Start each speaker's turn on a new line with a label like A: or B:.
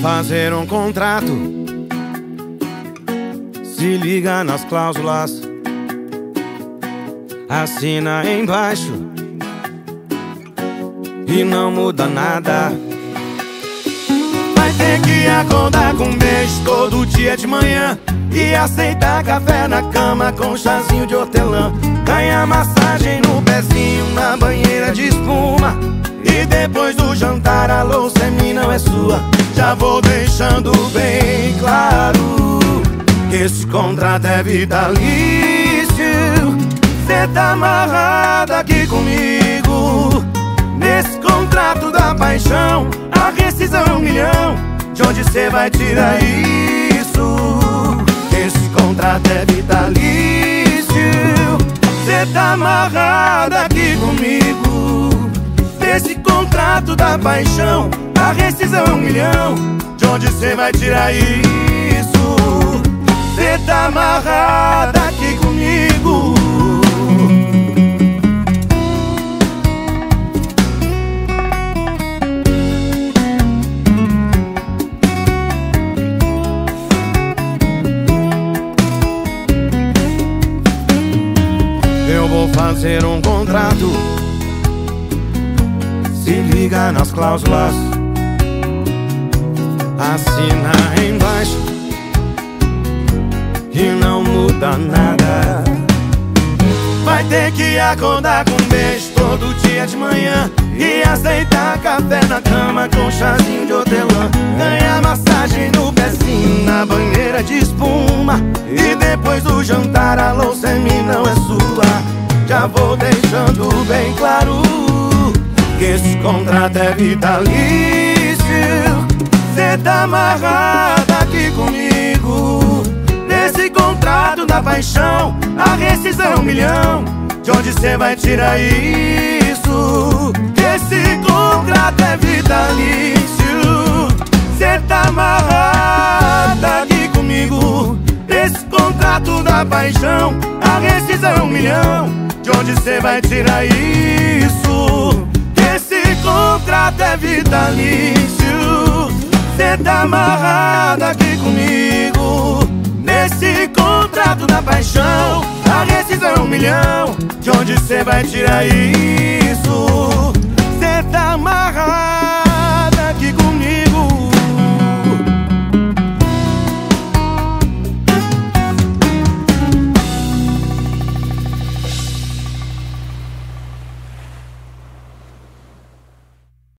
A: fazer um contrato. Se liga nas cláusulas, assina embaixo e não muda nada. Vai ter que acordar com um beijo todo dia de manhã e aceitar café na cama com chazinho de hortelã. Ganhar massagem no pezinho na banheira de espuma. E depois do Já vou deixando bem claro Que esse contrato é vitalício. Cê tá amarrado aqui comigo. Nesse contrato da paixão A rescisão é um milhão. De onde cê vai tirar isso? Esse contrato é vitalício. Cê tá amarrado aqui comigo. Nesse contrato da paixão A rescisão é um milhão. De onde cê vai tirar isso? Cê tá amarrada aqui comigo. Eu vou fazer um contrato. Se liga nas cláusulas Assina embaixo. E não muda nada. Vai ter que acordar com um beijo todo dia de manhã. E aceitar café na cama com chazinho de hortelã. Ganhar massagem no pezinho na banheira de espuma. E depois do jantar a louça em mim não é sua. Já vou deixando bem claro que esse contrato é vitalício Cê tá amarrado aqui comigo. Nesse contrato da paixão A rescisão é um milhão. De onde cê vai tirar isso? Esse contrato é vitalício. Cê tá amarrado aqui comigo. Nesse contrato da paixão A rescisão um milhão. De onde cê vai tirar isso? contrato é vitalício Cê tá amarrado aqui comigo Nesse contrato da paixão A rescisão é um milhão De onde cê vai tirar isso?